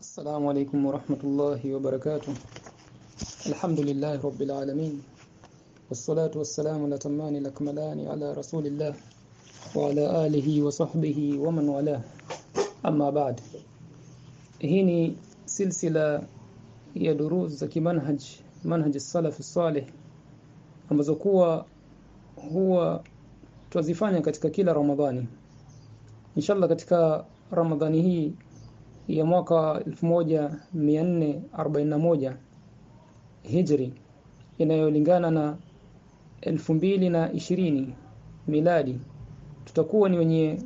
السلام عليكم ورحمة الله وبركاته الحمد لله رب العالمين والصلاة والسلام الأتمان الأكملان على رسول الله وعلى آله وصحبه ومن والاه أما بعد هيني سلسلة ya duruz za kimanhaj manhaj salaf salih ambazo kuwa huwa twazifanya katika kila Ramadhani inshallah katika Ramadhani hii ya mwaka 1441 Hijri inayolingana na 2020 miladi. Tutakuwa ni wenye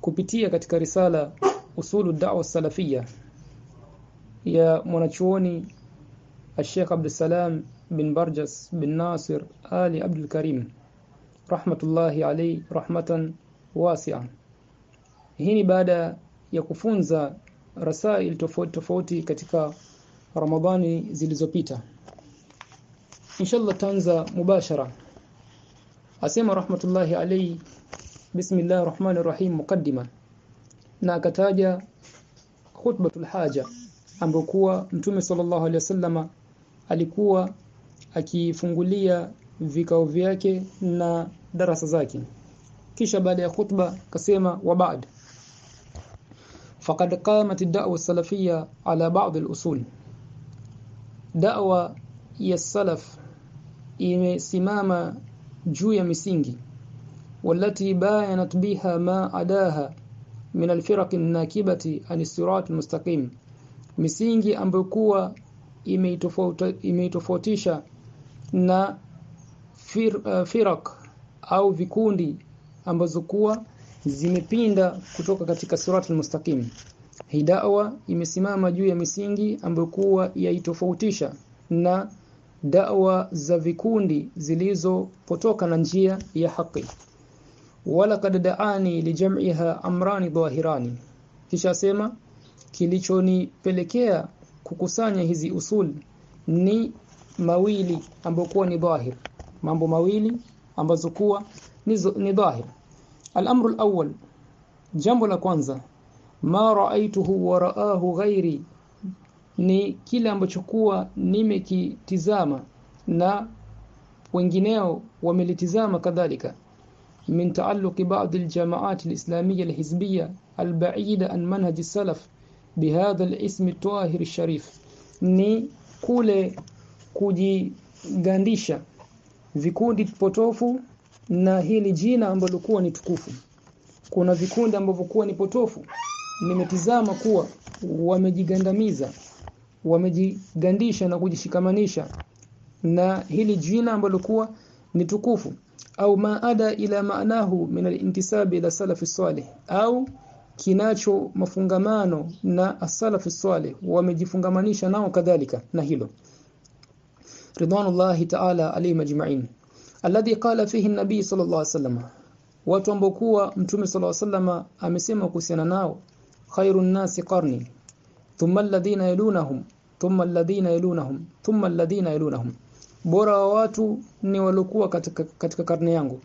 kupitia katika risala usulu da'wa salafia ya mwanachuoni Sheikh Abdul Salam bin Barjas bin Nasir Ali Abdul Karim. Rahmatullahi alayhi rahmatan wasi'a. Hii ni baada ya kufunza rasail tofauti tofauti katika Ramadhani zilizopita. Inshallah tanza mubashara. Asema rahmatullahi alayhi bismillahir rahmanir rahim muqaddima. Na akataja khutbatul haja ambayo kuwa mtume sallallahu alayhi wasallama alikuwa akifungulia vikao vyake na darasa zake. Kisha baada ya khutba kasema wa baad faqad qamat ad-da'wa salafiyya ala ba'd al-usul da'wa ya salaf imesimama juu ya misingi والتي باينت بها ما عداها من الفرق الناكبة عن الصراط المستقيم misingi ambayo kuwa imeitofautisha na fir, uh, firak au vikundi ambazo kuwa zimepinda kutoka katika suratul mustaqim hii da'wa imesimama juu ya misingi ambayo kuwa yaitofautisha na da'wa za vikundi zilizopotoka na njia ya haki. Wala kad da'ani lijam'iha amrani dhahirani. Kisha sema kilichonipelekea kukusanya hizi usul ni mawili ambayo kuwa ni dhahir. Mambo mawili ambazo kuwa ni dhahir al-amru al-awwal jambo la kwanza ma ra'aituhu wa ra'ahu ghairi ni kile ambacho kuwa nimekitizama na wengineo wamelitizama kadhalika. Min taalluqi ba'd al-jama'at al-islamiyya al-hizbiyya al-ba'ida an manhaj as-salaf bihadha al-ism at-tahir al-sharif. Ni kule kujigandisha vikundi potofu na hili jina ambalo kuwa ni tukufu. Kuna vikundi ambavyo kuwa ni potofu. Nimetizama kuwa wamejigandamiza wamejigandisha na kujishikamanisha. Na hili jina ambalo kuwa ni tukufu. Au maada ila maanahu min al-intisab ila salafi salih au kinacho mafungamano na as-salafi salih wamejifungamanisha nao kadhalika na hilo. Ridwanullahi ta'ala alayhi majma'in alladhi qala fihi nabii sallallahu alaihi wasallam. Watu ambao kuwa mtume sallallahu alaihi wasallam amesema kuhusiana nao khairun nasi qarni thumma alladhina yalunahum thumma alladhina yalunahum thumma alladhina yalunahum. Bora wa watu ni waliokuwa katika, katika karne yangu.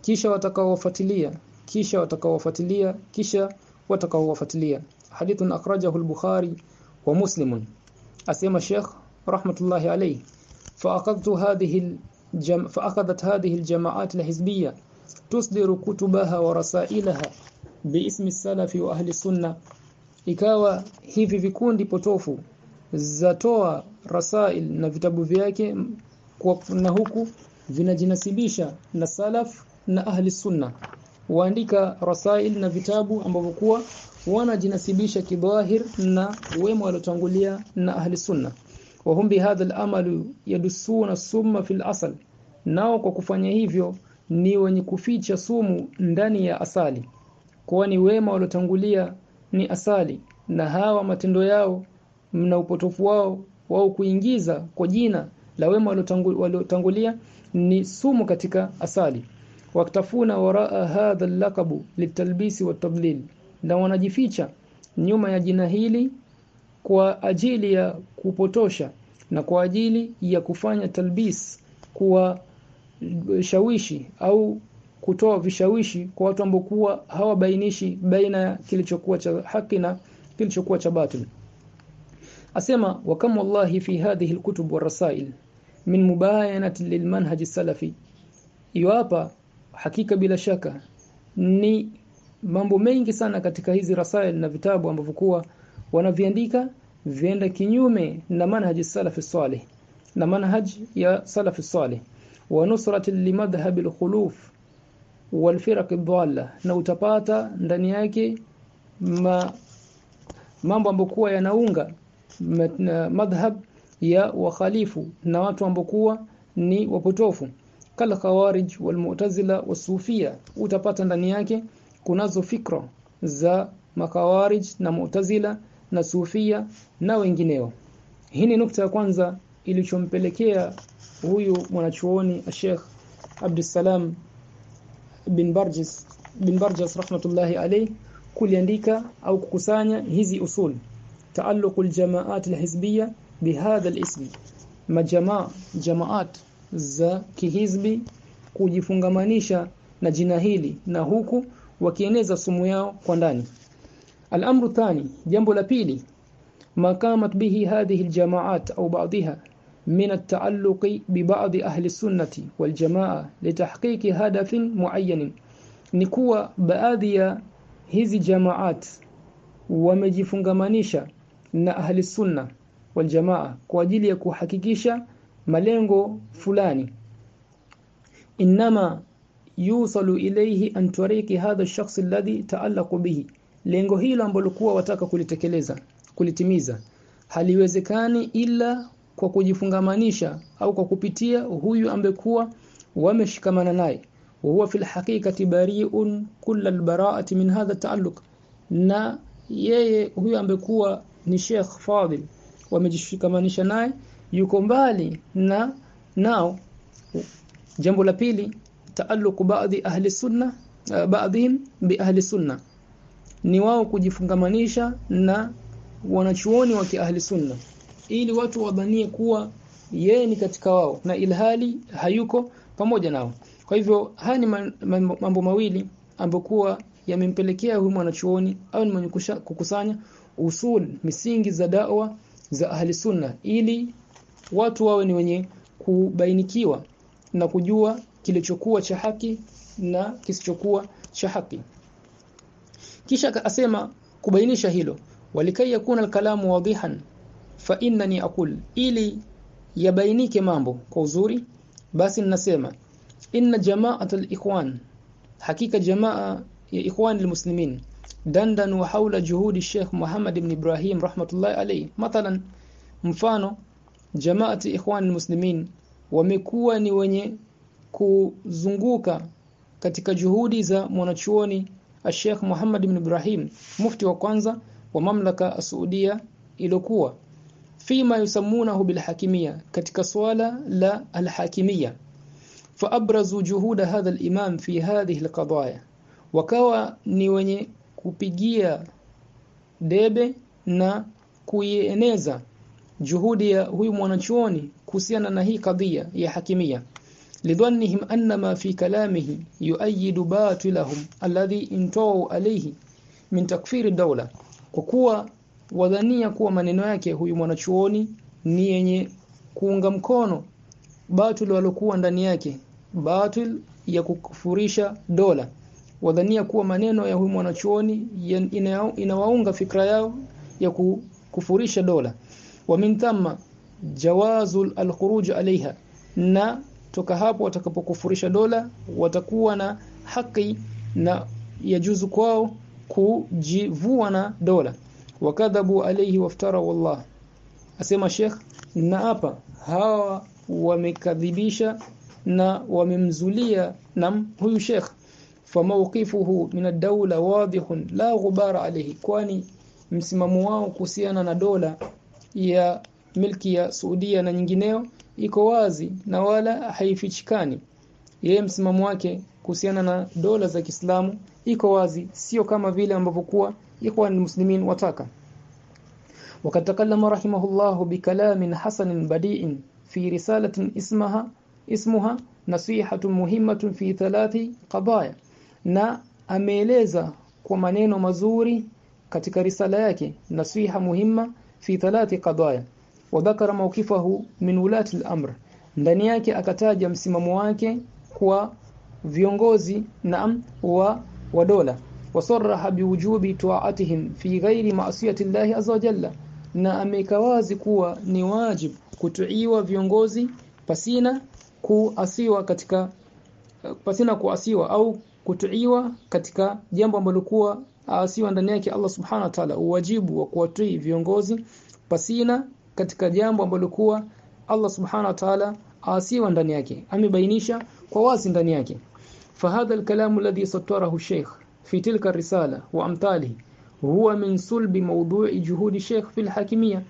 Kisha watakaowafuatilia kisha watakaowafuatilia kisha watakaowafuatilia. Hadithun akhrajahu al-bukhari wa muslimun. Asema sheikh rahmatullahi alayhi fa aqadtu hadhihi الجم... فاخذت هذه الجماعات الحزبيه تصدر كتبها ورسائلها باسم السلف واهل السنه ikawa hivi vikundi potofu zatoa rasail na vitabu vyake na huku vinajinasibisha na salaf na ahli sunna waandika rasail na vitabu ambavyo kuwa wanajinasibisha kidhahir na wema waliotangulia na ahli sunna wahum bihadha al-amal yadussuna summa fil asal. Nao kwa kufanya hivyo ni wenye kuficha sumu ndani ya asali kwani wema waliotangulia ni asali na hawa matendo yao mna upotofu wao wao kuingiza kwa jina la wema waliotangulia ni sumu katika asali. Waktafuna waraa hadha al-laqabu litalbisi watadlil na wanajificha nyuma ya jina hili kwa ajili ya kupotosha na kwa ajili ya kufanya talbis kuwa shawishi au kutoa vishawishi kwa watu ambao kuwa hawabainishi baina ya kilichokuwa cha haki na kilichokuwa cha batil. Asema wa kam wallahi fi hadhihi alkutub warasail min mubayanati lilmanhaj salafi iwapa hakika bila shaka ni mambo mengi sana katika hizi rasail na vitabu ambavyo kuwa wanaviandika vienda kinyume na manhaji salafi salih na manhaj ya salafi salih. Wa nusrati limadhhab alkhuluf walfiraq dhalla na utapata ndani yake ma, mambo ambokuwa yanaunga madhhab ya wakhalifu na watu ambokuwa ni wapotofu. Kala khawarij walmu'tazila wasufia utapata ndani yake kunazo fikra za makawarij na mu'tazila na sufia na wengineo. Hii ni nukta ya kwanza ilichompelekea huyu mwanachuoni Sheikh Abdussalam bin Barjis bin Barjas rahmatullahi alayhi kuliandika au kukusanya hizi usul. Taalluq aljamaat alhizbiyya bihadha alism. Majamaa jamaat za kihizbi kujifungamanisha na jina hili na huku wakieneza sumu yao kwa ndani Al-amru thani jambo ما قامت به هذه الجماعات أو بعضها من التعلق ببعض أهل السنة والجماعة لتحقيق هدف معين wal jamaa litahqiqi hadafin muayyanin ni kuwa baadhi ya hizi jamaat wamejifungamanisha na ahli sunna wal jamaa kwa ajili ya kuhakikisha malengo fulani. Inama yusalu ilayhi an turiki hadha ash-shakhs alladhi ta'allaqa bihi lengo hilo ambalo kuwa wataka kulitekeleza kulitimiza haliwezekani ila kwa kujifungamanisha au kwa kupitia huyu ambekuwa wameshikamana naye. Huwa fil haqiqati bari'un kull albara'ati min hadha ta'alluq. Na yeye huyu ambekuwa ni Sheikh Fadil wamejishikamanisha naye yuko mbali na nao. Jambo la pili taalluq baadhi ahli sunna uh, bi ahli sunna ni wao kujifungamanisha na wanachuoni wa kiahli sunna ili watu wadhanie kuwa yeye ni katika wao na ilhali hayuko pamoja nao. Kwa hivyo haya ni mambo mawili ambokuwa yamempelekea huyu mwanachuoni au ni mwenye kukusanya usul misingi za dawa za ahli sunna ili watu wawe ni wenye kubainikiwa na kujua kilichokuwa cha haki na kisichokuwa cha haki kisha asema kubainisha hilo walikai yakuna alkalamu wadihan fa innani aqul ili yabainike mambo kwa uzuri basi ninasema inna jama'at al-ikhwan hakika jamaa ya ikhwan almuslimin wa haula juhudi Sheikh Muhammad ibn Ibrahim rahmatullahi alayhi. Mathalan mfano jamaat ikhwan almuslimin wamekuwa ni wenye kuzunguka katika juhudi za mwanachuoni Sheikh Muhammad bin Ibrahim mufti wa kwanza wa mamlaka Saudia ilokuwa fima yusamunahu bilhakimia katika swala la alhakimia faabrazu juhuda hadha alimam fi hadhihi alqadaya. Wakawa ni wenye kupigia debe na kuieneza juhudi ya huyu mwanachuoni kuhusiana na hii kadhia ya hakimia lidhannihim annama fi kalamihi yuayidu batilahum alladhi intawu alayhi min takfiri dawla kwa kuwa wadhania kuwa maneno yake huyu mwanachuoni ni yenye kuunga mkono batil walokuwa ndani yake batil ya kukufurisha dola. Wadhania kuwa maneno ya huyu mwanachuoni inawaunga fikra yao ya kukufurisha dola. Wa min thamma jawazul alkhuruj alaiha na toka hapo watakapokufurisha dola watakuwa na haki na yajuzu kwao kujivua na dola wakadhabu alayhi waftara wallah. Asema Sheikh na hapa hawa wamekadhibisha na wamemzulia nam huyu Sheikh. Famawqifuhu min ad-dawla wadihun la ghubara alayhi kwani msimamo wao kuhusiana na dola ya milki ya Saudia na nyingineo iko wazi na wala haifichikani yeye msimamo wake kuhusiana na dola za Kiislamu iko wazi sio kama vile ambavyo kuwa ikhwan muslimin wataka وقد تكلم رحمه الله بكلام حسن بديع في رسالة اسمها اسمها نصيحة مهمة في ثلاث قضايا na ameeleza kwa maneno mazuri katika risala yake nasiha muhimma fi thalathi qadaya wa dhakara mawqifahu min ulati al-amr. Ndani yake akataja msimamo wake kwa viongozi naam wa wa dola. Wasarraha biwujubi tu'atihim fi ghairi ma'siyati Allah azza wa jalla. Na amekawazi kuwa ni wajib kutuiwa viongozi pasina kuasiwa katika pasina kuasiwa au kutuiwa katika jambo ambalo kuwa asiwa ndani yake Allah subhanahu wa ta'ala. Uwajibu wa kuwatii viongozi pasina katika jambo ambalo kuwa Allah subhanahu wa ta'ala asiwa ndani yake amebainisha kwa wazi ndani yake. Fahadha alkalamu alladhi satarahu sheikh fi tilka risala wa amthalihi huwa min sulbi mawdu'i juhudi sheikh fil hakimiyya.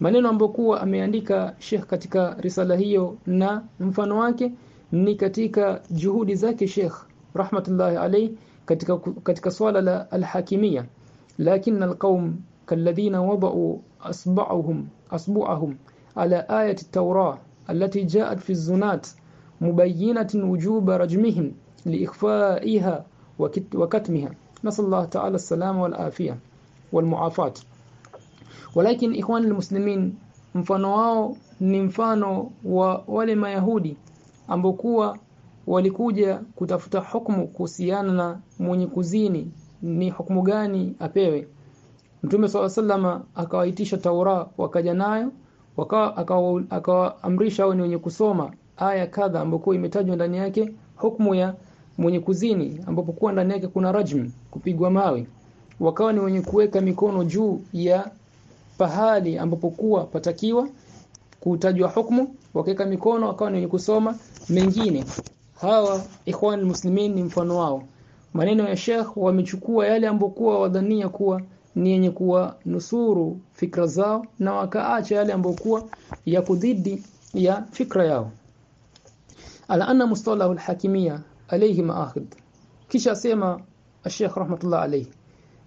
Maneno ambayo kuwa ameandika sheikh katika risala hiyo na mfano wake ni katika juhudi zake sheikh rahmatullahi alayhi katika katika swala la alhakimiyya. Lakini alqaum kalladhina wada'u asba'uhum أصبعهم على آية التوراة التي جاءت في الزنات مبينة وجوب رجمهم لإخفائها وكتمها. نسأل الله تعالى السلام والآفية والمعافاة. ولكن إخوان المسلمين mfano ni mfano wa wale mayahudi ambokuwa walikuja kutafuta hukumu kuhusiana na mwenye kuzini. Ni hukumu gani apewe? Mtume swalla sallama akawaitisha Taura wakaja nayo wakawa akawaamrisha hao ni wenye kusoma aya kadha ambapo imetajwa ndani yake hukumu ya mwenye kuzini ambapo kuwa ndani yake kuna rajm kupigwa mawe. Wakawa ni wenye kuweka mikono juu ya pahali ambapo kuwa patakiwa kutajwa hukumu wakaweka mikono wakawa ni wenye kusoma mengine. Hawa ikhwan muslimin ni mfano wao. Maneno ya Sheikh wamechukua yale ambokuwa wadhania kuwa ni yenye kuwa nusuru fikra zao na wakaacha yale ambokuwa ya kudhidi ya fikra yao. Ala anna mustalahu alhakimia alayhi maakhid kisha sema Sheikh rahmatullah alayhi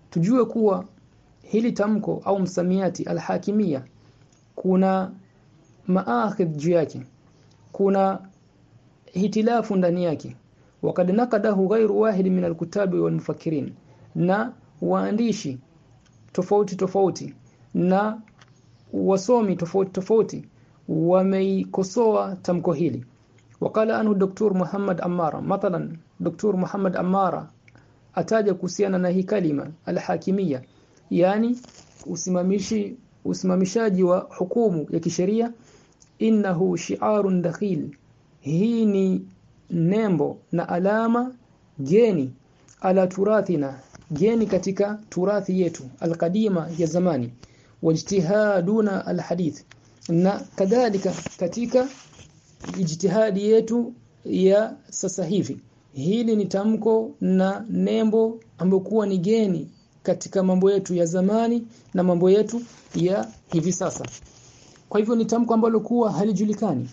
tujue kuwa hili tamko au msamiati alhakimia kuna maakhidh juu yake kuna hitilafu ndani yake. Wakad nakadahu ghairu wahid min alkutabi walmufakirin na waandishi tofauti tofauti na wasomi tofauti tofauti wameikosoa tamko hili wakala anhu Dr. Muhammad Amara mathalan Dr. Muhammad Amara ataja kuhusiana na hii kalima alhakimia yani usimamishi usimamishaji wa hukumu ya kisheria innahu shi'arun dakhil hii ni nembo na alama geni ala turathina geni katika turathi yetu alqadima ya zamani wajtihaduna alhadith na kadhalika katika ijtihadi yetu ya sasa hivi. Hili ni tamko na nembo ambokuwa ni geni katika mambo yetu ya zamani na mambo yetu ya hivi sasa. Kwa hivyo ni tamko ambalo kuwa halijulikani.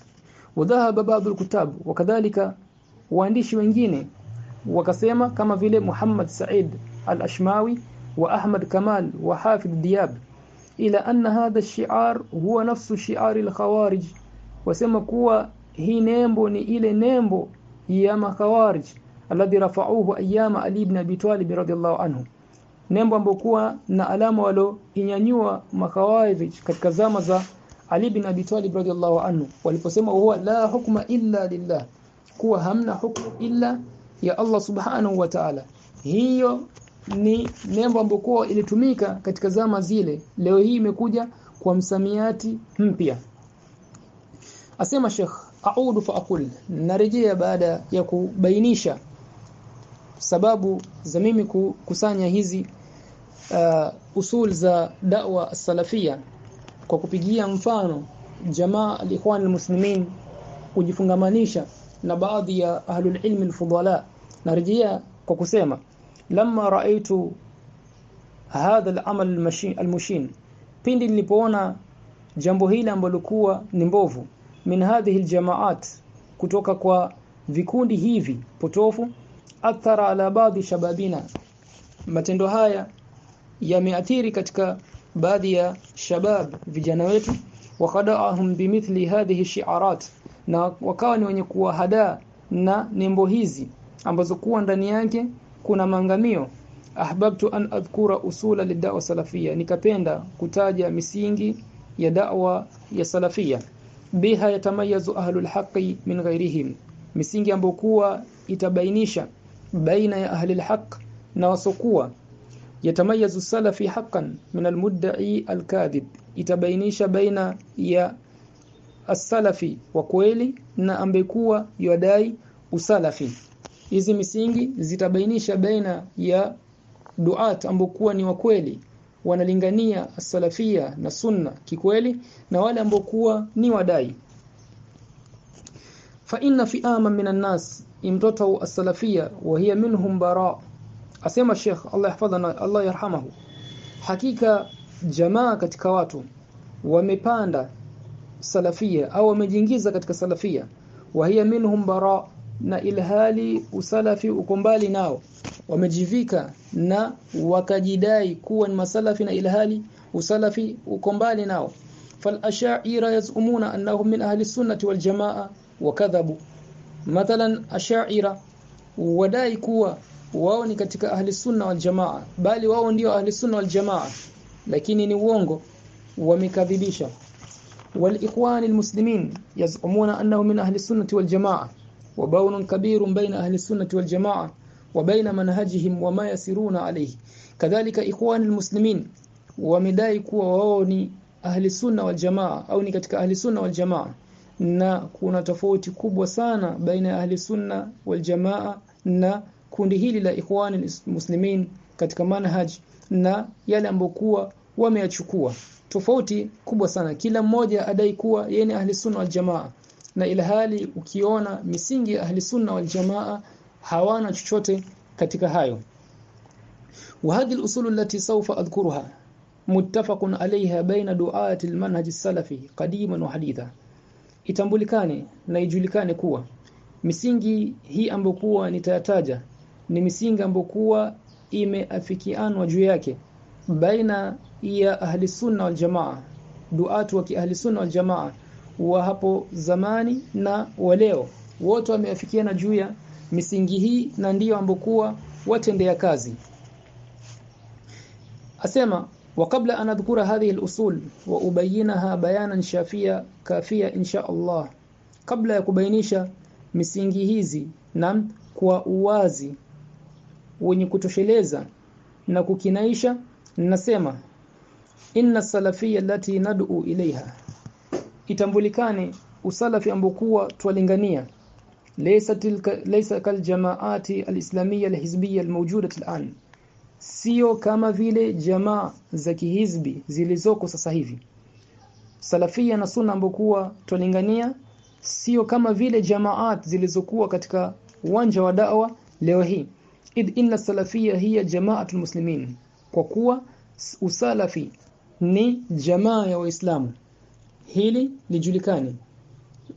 Wadhahaba baadhi kutab wakadhalika waandishi wengine wakasema kama vile Muhammad Said al-Ashmawi wa Ahmad Kamal wa Hafidh Diyab ila anna hadha ash-shi'ar huwa nafsu هي al-khawarij wasema kuwa hii nembo ni ile nembo ya makhawarij alladhi rafa'uhu ayyama Ali ibn Abi Talib radhiyallahu anhu nembo ambokuwa na alama walo inyanyua makhawarij katika zama za Ali ibn Abi Talib radhiyallahu anhu waliposema huwa la hukma illa lillah kuwa hamna hukumu illa ya Allah subhanahu wa ta'ala hiyo ni nembo ambayo ilitumika katika zama zile. Leo hii imekuja kwa msamiati mpya. Asema Sheikh a'udu fa aqul. Narejea baada ya kubainisha sababu za mimi kukusanya hizi uh, usul za da'wa salafia kwa kupigia mfano jamaa al-ikhwan al-muslimin kujifungamanisha na baadhi ya ahlul ilmi al-fudala. Narejea kwa kusema lamma raaitu hadha al-amal al-mushin. Pindi nilipoona jambo hili ambalo kuwa ni mbovu min hadhihi al-jamaat kutoka kwa vikundi hivi potofu athara ala baadhi shababina. Matendo haya yameathiri katika baadhi ya shabab vijana wetu wakadaahum bimithli hadhihi shi'arat na wakawa ni wenye kuwahadaa na nembo hizi ambazo kuwa ndani yake kuna mangamio. Ahbabtu an adhkura usula lidawa salafia nikapenda kutaja misingi ya da'wa ya salafia biha yatamayazu ahlul haqi min ghairihim. Misingi ambayo kuwa itabainisha baina ya ahli alhaq na wasokuwa. Yatamayazu salafi haqqan min almudda'i alkadhib. Itabainisha baina ya as-salafi wa kweli na ambekuwa yadai usalafi hizi misingi zitabainisha baina ya duat ambao kuwa ni wakweli wanalingania as-salafia na sunna kikweli na wale ambao kuwa ni wadai. Fa inna fi'aman minan nas imtatu as-salafia wa hiya minhum bara. Asema Sheikh Allah yahfadhana Allah yarhamahu. Hakika jamaa katika watu wamepanda salafia au wamejiingiza katika salafia wa hiya minhum bara na ilhali usalafi uko mbali nao wamejivika na wakajidai kuwa ni masalafi na ilhali usalafi uko mbali nao fal ash'ira yazumuna annahum min ahli sunnati wal jamaa wakadhabu mathalan ash'ira wadai kuwa wao ni katika ahli sunna wal jamaa bali wao ndio ahli sunna wal jamaa lakini ni uongo wamekadhibisha والاخوان المسلمين يزعمون انه من اهل السنه والجماعه وبون كبير بين اهل السنه والجماعه وبين منهجهم وما يسيرون عليه كذلك اخوان المسلمين wamedai kuwa wao ni ahli sunna wal jamaa au ni katika ahli sunna wal jamaa na kuna tofauti kubwa sana baina ya ahli sunna wal jamaa na kundi hili la ikhwan muslimin katika manhaj na yale ambokuwa wameyachukua tofauti kubwa sana kila mmoja adai kuwa yeye ni ahli sunna wal jamaa na ilhali ukiona misingi ya ahli sunna wal jamaa hawana chochote katika hayo وهذه الأصول التي سوف أذكرها متفق عليها بين دعاة المنهج السلفي قديما وحديثا itambulikane na ijulikane kuwa misingi hii ambokuwa nitayataja ni misingi ambokuwa imeafikianwa juu yake baina ya ahli sunna wal jamaa duatu wa ahli sunna wal jamaa wa hapo zamani na wa leo wote wameafikiana juu ya misingi hii na ndiyo ambokuwa watendea kazi asema وقبل أن أذكر هذه الأصول وأبينها بيانا شافيا كافيا إن شاء الله قبل ya kubainisha misingi hizi na kwa uwazi wenye kutosheleza na kukinaisha nasema inna salafiyya allati nad'u ilaiha itambulikane usalafi ambokuwa twalingania. Laysa laysa kal jamaati alislamiyya alhizbiyya almawjuda al'an. Sio kama vile jamaa za kihizbi zilizoko sasa hivi. Salafia na sunna ambokuwa twalingania sio kama vile jamaat zilizokuwa katika uwanja wa da'wa leo hii. Id inna salafia hiya jamaatul muslimin. Kwa kuwa usalafi ni jamaa ya waislamu hili lijulikane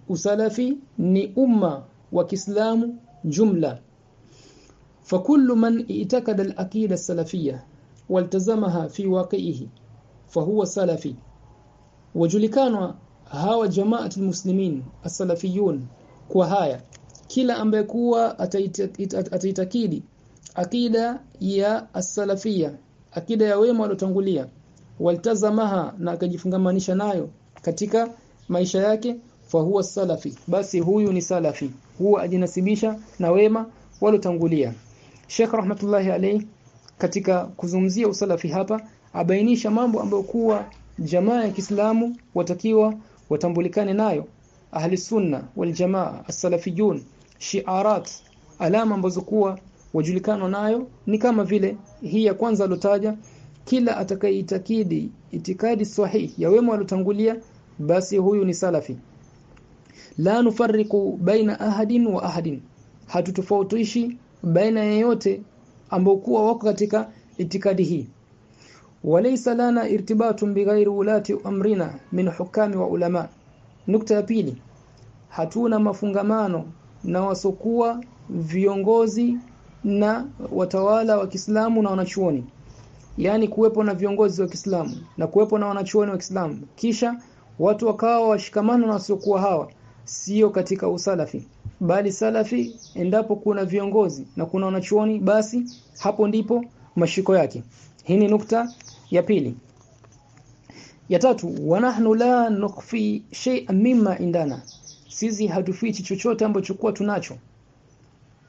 usalafi ni umma wa Kiislamu jumla فكل من اعتقد العقيده السلفيه والتزمها في واقعه فهو سلفي وجulikanwa hawa jamaat almuslimin as-salafiyun kwa haya kila ambaye kuwa ataitakidi akida ya as-salafia akida ya wema waliotangulia waltazamaha na akajifungamanisha nayo katika maisha yake fa huwa salafi. Basi huyu ni salafi. Huwa ajinasibisha na wema walotangulia Sheikh rahmatullahi alayhi katika kuzungumzia usalafi hapa abainisha mambo ambayo kuwa jamaa ya Kiislamu watakiwa watambulikane nayo. Ahli sunna wal jamaa as-salafiyun shi'arat alama ambazo kuwa wajulikano nayo ni kama vile hii ya kwanza alotaja kila atakayeitakidi itikadi sahihi ya wema waliotangulia basi huyu ni salafi. La nufarriqu baina ahadin wa ahadin. Hatutofautishi baina yeyote ambao kuwa wako katika itikadi hii. Walaysa lana irtibatun bighairi ulati amrina min hukami wa ulama. Nukta ya pili. Hatuna mafungamano na wasokuwa viongozi na watawala wa Kiislamu na wanachuoni. Yani kuwepo na viongozi wa Kiislamu na kuwepo na wanachuoni wa Kiislamu. Kisha watu wakawa washikamana na wasiokuwa hawa sio katika usalafi bali salafi endapo kuna viongozi na kuna wanachuoni basi hapo ndipo mashiko yake. Hii ni nukta ya pili. Ya tatu wa nahnu la nukhfi shay'an mimma indana. Sisi hatufichi chochote ambacho kwa tunacho.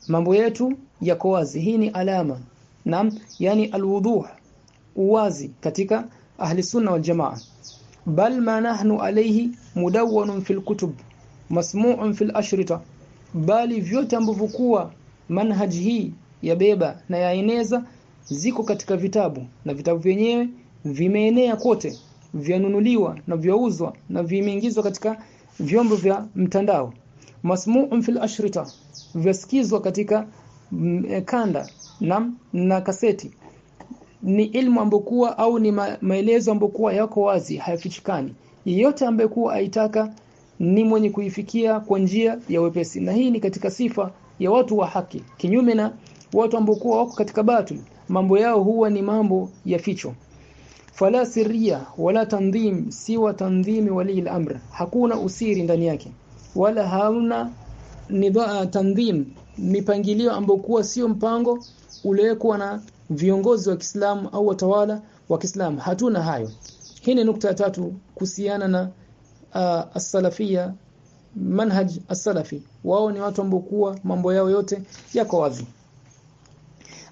Mambo yetu yako wazi. Hii ni alama naam yani alwuduh uwazi katika ahli sunna wal jamaa bal ma nahnu alayhi mudawwanun fil kutub masmu'un fil ashrita bali vyote ambavyo kuwa manhaji hii yabeba na yaeneza ziko katika vitabu na vitabu vyenyewe vimeenea kote vyanunuliwa na vyauzwa na vimeingizwa katika vyombo vya mtandao. Masmu'un fil ashrita vyasikizwa katika m, kanda na, na kaseti ni ilmu ambokuwa au ni ma, maelezo ambokuwa yako wazi hayafichikani. Yeyote ambaye kuwa aitaka ni mwenye kuifikia kwa njia ya wepesi. Na hii ni katika sifa ya watu wa haki. Kinyume na watu ambokuwa wako katika batil mambo yao huwa ni mambo ya ficho. Fala sirria wala tandhim siwa tandhimi wali al-amr hakuna usiri ndani yake. Wala hauna nidhaa tandhim mipangilio ambokuwa sio mpango uliwekwa na viongozi wa Kiislamu au watawala wa Kiislamu. Hatuna hayo. Hii ni nukta ya tatu kuhusiana na uh, as-salafia manhaj as-salafi. Wao ni watu ambao kuwa mambo yao yote yako wazi.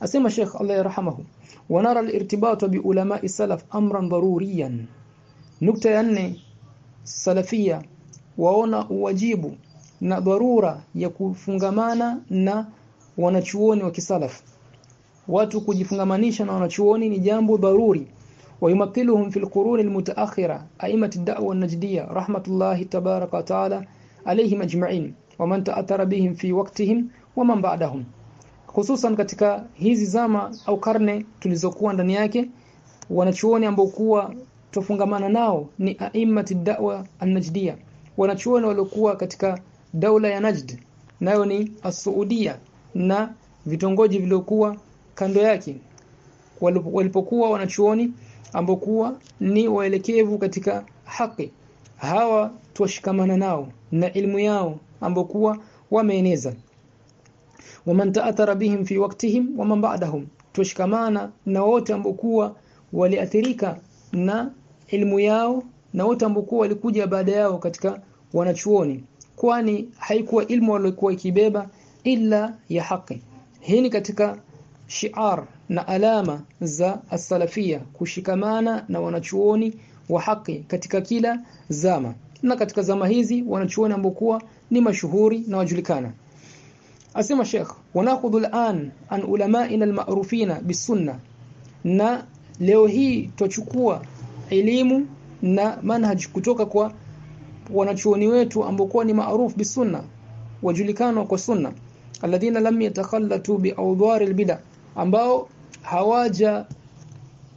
Asema Sheikh Allah yarhamahu wanara al-irtibat bi ulama salaf amran daruriyan. Nukta ya nne salafia waona uwajibu na dharura ya kufungamana na wanachuoni wa kisalaf watu kujifungamanisha na wanachuoni ni jambo dharuri ويمثلهم في القرون المتأخرة أئمة الدعوة النجدية رحمة الله تبارك وتعالى عليهم أجمعين ومن تأثر بهم في وقتهم ومن بعدهم hususan katika hizi zama au karne tulizokuwa ndani yake wanachuoni ambao kuwa tufungamana nao ni a'immati da'wa an-najdiyya wanachuoni waliokuwa katika daula ya Najd nayo ni as-Saudia na vitongoji vilivyokuwa kando yake walipokuwa wanachuoni ambao kuwa ni waelekevu katika haki. Hawa tuwashikamana nao na ilmu yao ambao kuwa wameeneza. Waman ta'athara bihim fi waktihim waman ba'dahum. Tuwashikamana na wote ambao waliathirika na ilmu yao na wote ambao walikuja baada yao katika wanachuoni. Kwani haikuwa ilmu walikuwa ikibeba ila ya haki. Hii ni katika shiar na alama za as-salafia kushikamana na wanachuoni wa haki katika kila zama. Na katika zama hizi wanachuoni ambao ni mashuhuri na wajulikana. Asema Sheikh wanakhudhu al'an an ulama'ina al-ma'rufina bisunna na leo hii tuchukua elimu na manhaj kutoka kwa wanachuoni wetu ambao ni maarufu bisunna wajulikana kwa sunna alladhina lam yatakhallatu bi awdhar al-bid'a ambao hawaja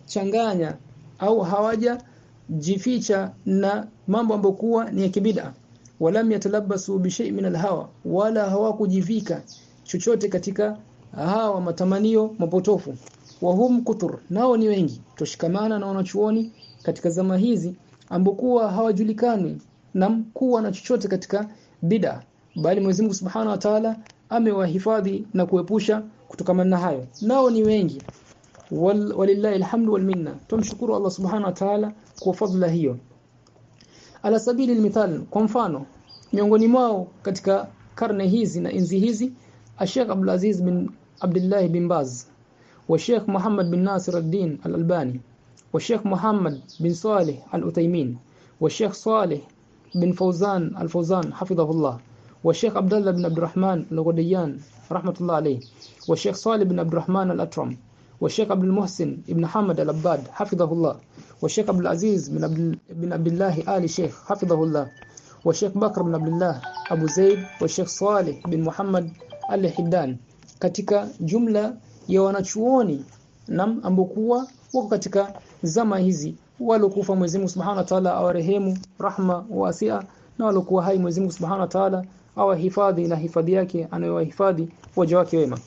changanya au hawaja jificha na mambo ambayo kuwa ni ya kibida. Walam yatalabasu bi shay min alhawa wala hawakujivika chochote katika hawa matamanio mapotofu. Wahum kutur nao ni wengi. Toshikamana na wanachuoni katika zama hizi ambokuwa hawajulikani na mkuu na chochote katika bid'a. Bali Mwenyezi Mungu Subhanahu wa Ta'ala amewahifadhi na kuepusha kutokana na hayo. Nao ni wengi. Wal, walillahi alhamdu wal tumshukuru Allah Subhanahu wa Ta'ala kwa fadhila hiyo. Ala sabili almithal kwa mfano miongoni mwao katika karne hizi na enzi hizi Sheikh Abdul Aziz bin Abdullah bin Baz wa Sheikh Muhammad bin Nasir al-Din al-Albani wa Sheikh Muhammad bin Saleh al-Utaymin wa Sheikh Saleh bin Fawzan al-Fawzan hafidhahullah wa Sheikh Abdullah bin Abdurrahman al-Ghudayyan rahmatullah alayhi wa Sheikh Salih bin Abdurrahman al-Atram wa Sheikh Abdul Muhsin ibn Hamad al-Abbad hafidhahullah wa Sheikh Abdul Aziz bin Abdul bin Abdullah Ali Sheikh hafidhahullah wa Sheikh Bakr bin Abdullah Abu Zaid wa Sheikh Salih bin Muhammad al-Hiddan. Katika jumla ya wanachuoni nam ambokuwa wako katika zama hizi walokufa Mwenyezi Mungu Subhanahu wa Ta'ala awarehemu rahma wasia na walokuwa hai Mwenyezi Mungu Subhanahu wa Ta'ala awahifadhi na hifadhi yake anayowahifadhi waja wake wema.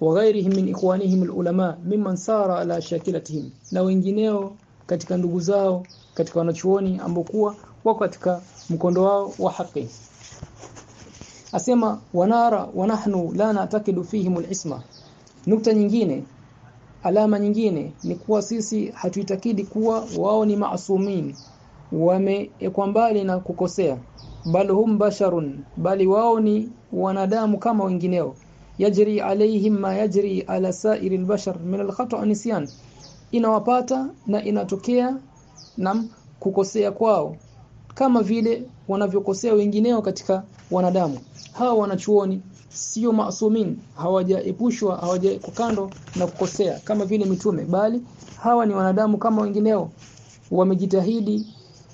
Waghairihim min ikhwanihim alulama mimman sara ala shakilatihim. Na wengineo katika ndugu zao katika wanachuoni ambokuwa wako katika mkondo wao wa haki. Asema wanara wa nahnu la natakidu fihim alisma. Nukta nyingine alama nyingine ni kuwa sisi hatuitakidi kuwa wao ni maasumin wamewekwa mbali na kukosea bal hum basharun bali wao ni wanadamu kama wengineo. Yajri alaihim ma yajri ala sa'iri albashar min alkhata' nisyan. Inawapata na inatokea na kukosea kwao kama vile wanavyokosea wengineo katika wanadamu. Hawa wanachuoni sio maasumin hawajaepushwa hawaja kando na kukosea kama vile mitume. Bali hawa ni wanadamu kama wengineo wamejitahidi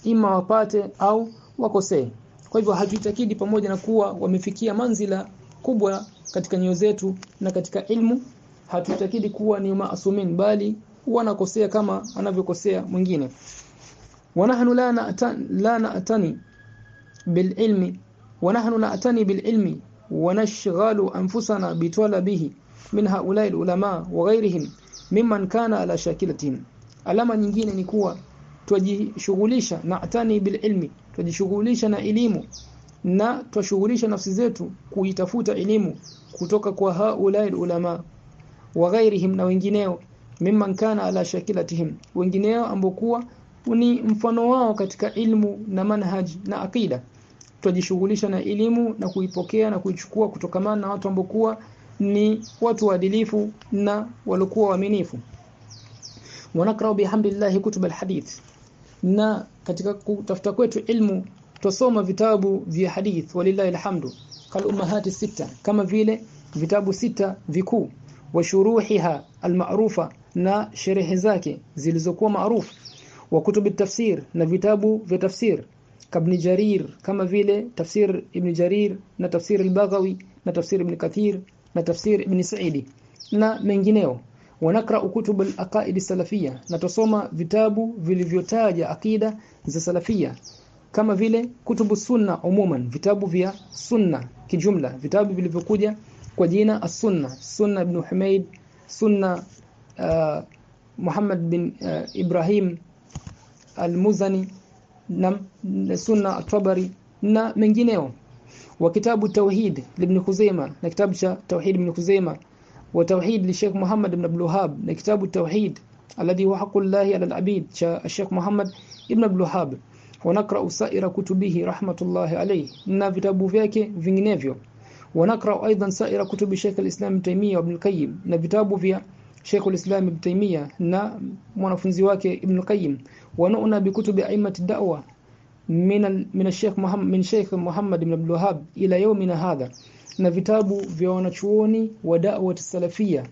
ima wapate au wakosee kwa hivyo hatuitakidi pamoja na kuwa wamefikia manzila kubwa katika nyoyo zetu na katika ilmu hatuitakidi kuwa ni maasumin bali wanakosea kama anavyokosea mwingine ونحن لا نأتن لا نأتني بالعلم ونحن نأتني بالعلم ونشغل أنفسنا بطلبه من هؤلاء العلماء وغيرهم ممن كان على شاكلتهم alama nyingine ni kuwa twajishughulisha na atani bil ilmi twajishughulisha na elimu na twashughulisha nafsi zetu kuitafuta elimu kutoka kwa haulai ulama wa ghairihim na wengineo mimman kana ala shakilatihim wengineo ambokuwa ni mfano wao katika ilmu na manhaj na akida twajishughulisha na elimu na kuipokea na kuichukua kutokamana na watu ambokuwa ni watu waadilifu na walikuwa waaminifu. Wanakrau bihamdillahi kutub alhadith na katika kutafuta kwetu ilmu tusoma vitabu vya hadith walillahi alhamdu kal ummahati sita kama vile vitabu sita vikuu wa shuruhiha almarufa na sherehe zake zilizokuwa maarufu wa kutubi tafsir na vitabu vya tafsir kabni jarir kama vile tafsir ibn jarir na tafsir al-baghawi na tafsir ibn kathir na tafsir ibn saidi na mengineo wanakra kutub al-aqaid salafia na vitabu vilivyotaja akida za salafia kama vile kutubu sunna umuman vitabu vya sunna kijumla vitabu vilivyokuja kwa jina as-sunna sunna ibn humaid sunna uh, Muhammad bin uh, Ibrahim al-Muzani na sunna at-Tabari na mengineo. Wa kitabu tauhid ibn Khuzaimah na kitabu cha tauhid ibn Khuzaima wa tauhid li Sheikh Muhammad ibn Abdul Wahhab na kitabu tauhid alladhi huwa haqqullahi ala al-abid cha Sheikh Muhammad ibn Abdul Wahhab ونقرأ سائر كتبه رحمة الله عليه na vitabu vyake vinginevyo ونقرأ أيضا سائر كتب شيخ الإسلام ابن تيمية وابن القيم na vitabu vya Sheikh al-Islam Ibn Taymiyyah na mwanafunzi wake Ibn Qayyim wanaona bikutubi aimat da'wa min min Sheikh Muhammad min Sheikh Muhammad ibn Abdul Wahhab ila yawmina hadha na vitabu vya wanachuoni wa da'wa salafia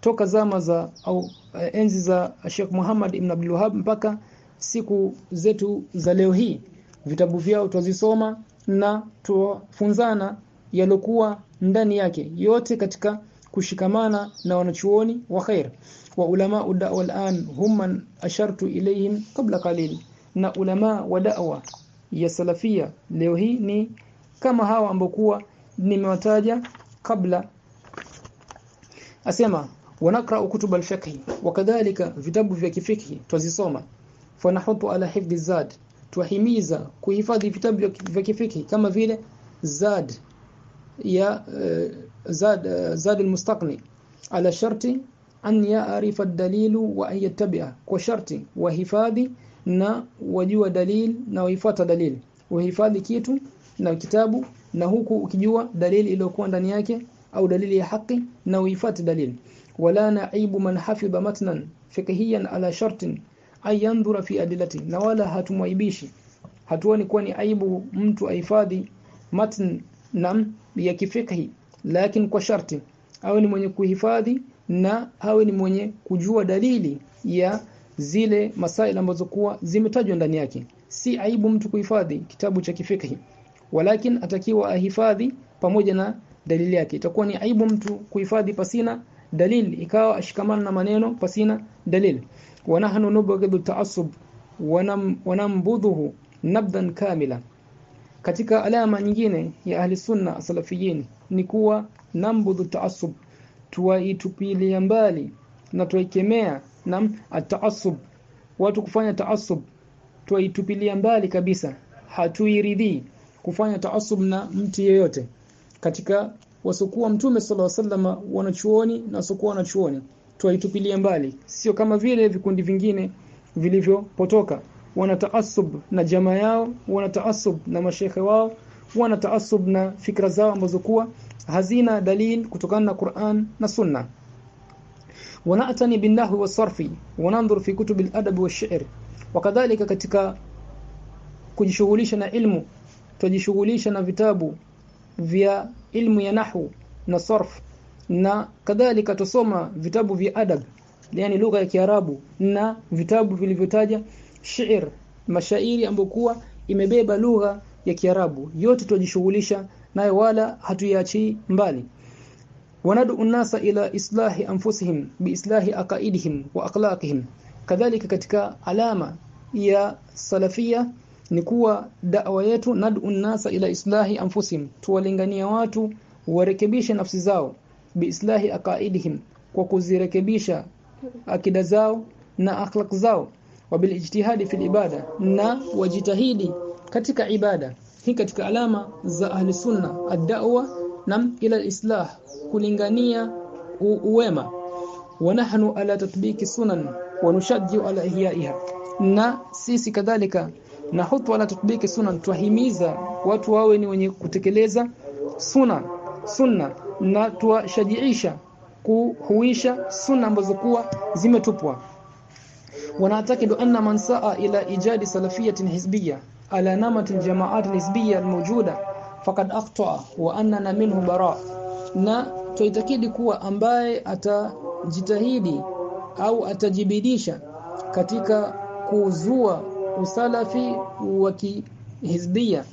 toka zama za au uh, enzi za Sheikh Muhammad ibn Abdul Wahhab mpaka siku zetu za leo hii. Vitabu vyao twazisoma na tufunzana yalokuwa ndani yake yote katika kushikamana na wanachuoni wa khair. Wa ulama da'wa al'an hum man ashartu ilayhim qabla qalil. Na ulama wa da'wa ya salafia leo hii ni kama hawa ambokuwa nimewataja kabla. Asema wanakra kutub al-fiqh wakadhalika vitabu vya kifiki twazisoma. Fanahutu ala hifdhi zad tuhimiza kuhifadhi vitabu vya kifiki kama vile zad ya uh, zad uh, zad al-mustaqni ala sharti an ya'rifa ad-dalilu wa an yattabi'a kwa sharti wahifadhi na wajua dalil na waifuata dalil. Wahifadhi kitu na kitabu na huku ukijua dalili iliyokuwa ndani yake au dalili ya haki na uifuate dalili. Wala naibu man hafidha matnan fiqhiyan ala shartin ay yanzura fi adillati. Na wala hatumwaibishi. Hatuoni kuwa ni aibu mtu ahifadhi matn nam ya kifikhi lakini kwa sharti. Awe ni mwenye kuhifadhi na awe ni mwenye kujua dalili ya zile masaila ambazo kuwa zimetajwa ndani yake. Si aibu mtu kuhifadhi kitabu cha kifikhi walakin atakiwa ahifadhi pamoja na dalili yake. Itakuwa ni aibu mtu kuhifadhi pasina dalili ikawa ashikamana na maneno pasina dalili. Wa nahnu nubghidu ta'assub wanambudhuhu nabdan kamila. Katika alama nyingine ya ahli sunna salafiyin ni kuwa nambudhu taassub tuwaitupilia mbali na tuikemea na ataassub watu kufanya taassub tuwaitupilia mbali kabisa hatuiridhii kufanya taasub na mtu yeyote. Katika wasokuwa mtume sallallahu alaihi wasallam wanachuoni na wasokuwa wanachuoni tuaitupilie mbali. Sio kama vile vikundi vingine vilivyopotoka. Wana taasub na jamaa yao wana taasub na mashehe wao wana taasub na fikra zao ambazo kuwa hazina dalil kutokana na Qur'an na Sunna. Wanatani binahwi wasarfi wanandhur fi kutub al-adab wash-shi'r wakadhalika katika kujishughulisha na ilmu tujishughulisha na vitabu vya ilmu ya nahwu na sarf na kadhalika tusoma vitabu vya adab yani lugha ya Kiarabu na vitabu vilivyotaja shi'r mashairi ambokuwa imebeba lugha ya Kiarabu. Yote tujishughulisha nayo wala hatuiachi mbali. Wanadu nasa ila islahi anfusihim biislahi aqaidihim wa akhlaqihim. Kadhalika katika alama ya salafia ni kuwa da'wa yetu nadu nasa ila islahi anfusihim tuwalingania watu warekebishe nafsi zao biislahi aqaidihim kwa kuzirekebisha akida zao na akhlaq zao wabilijtihadi fil ibada na wajitahidi katika ibada. Hii katika alama za ahli sunna ad-da'wa nam ila islah kulingania uwema. Wa nahnu ala tatbiki sunan wa nushajju ala ihyaiha na sisi kadhalika na hutu la tatbiki sunna twahimiza watu wawe ni wenye kutekeleza sunna sunna na tuwashajiisha kuhuisha sunna ambazo kuwa zimetupwa. Wanatakidu anna man saa ila ijadi salafiyatin hizbiyya ala namat aljama'at alhizbiyya almawjuda faqad aqta wa annana minhu bara. Na tuitakidi kuwa ambaye atajitahidi au atajibidisha katika kuzua usalafi wa kihizbia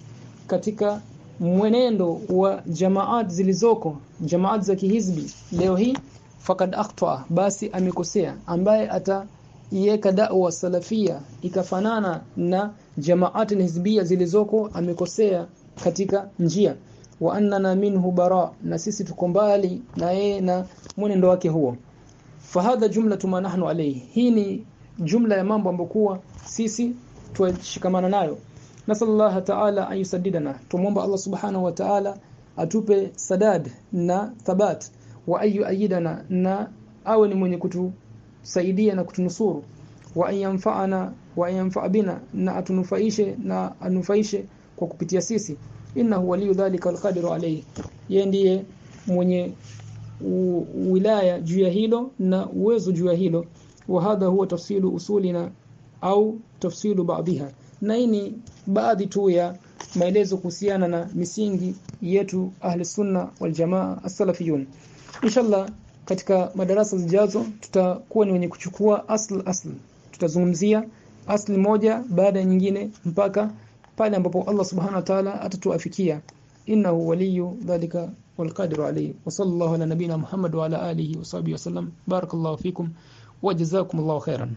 katika mwenendo wa jamaat zilizoko jamaat za kihizbi. Leo hii fakad akhta basi amekosea ambaye ataiweka da'wa salafia ikafanana na jamaat hizbia zilizoko amekosea katika njia. Wa annana minhu bara na sisi tuko mbali na yeye na mwenendo wake huo. Fahadha jumla tuma nahnu alayhi. Hii ni jumla ya mambo ambokuwa sisi tuashikamana nayo. Nasallahu ta'ala ayusaddidana tumomba Allah subhanahu wa ta'ala atupe sadad na thabat. Wa ayu ayidana na awe ni mwenye kutusaidia na kutunusuru. Wa ayanfa'ana wa ayanfa' bina na atunufaishe na anufaishe kwa kupitia sisi. Innahu waliyu dhalika alqadiru alayhi. Yeye ndiye mwenye wilaya juu ya hilo na uwezo juu ya hilo. Wa hadha huwa tafsilu usulina au tafsilu baadhiha na hii ni baadhi tu ya maelezo kuhusiana na misingi yetu ahli sunna wal jamaa as-salafiyun inshallah katika madarasa zijazo tutakuwa ni wenye kuchukua asl asl tutazungumzia asli moja baada ya nyingine mpaka pale ambapo Allah subhanahu wa ta'ala atatuafikia innahu waliyu dhalika والقادر عليه وصلى الله على نبينا محمد وعلى آله وصحبه وسلم بارك الله فيكم وجزاكم الله خيرا